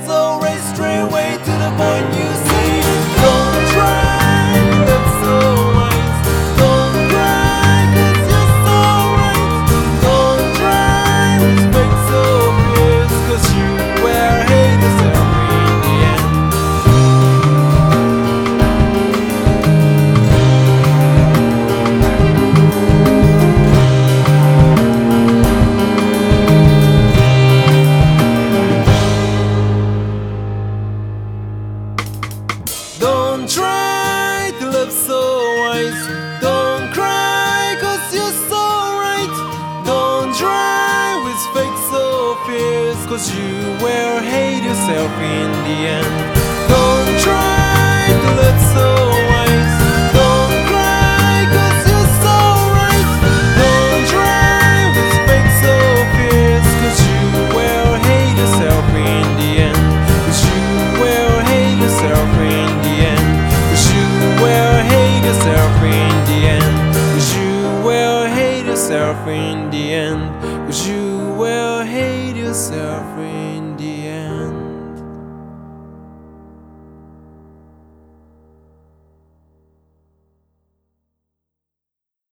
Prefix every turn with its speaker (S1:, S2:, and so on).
S1: there's a Don't cry, cause you're so right. Don't try with fake so fierce, cause you will hate yourself in the end. yourself in the end, cause you will hate yourself in the end.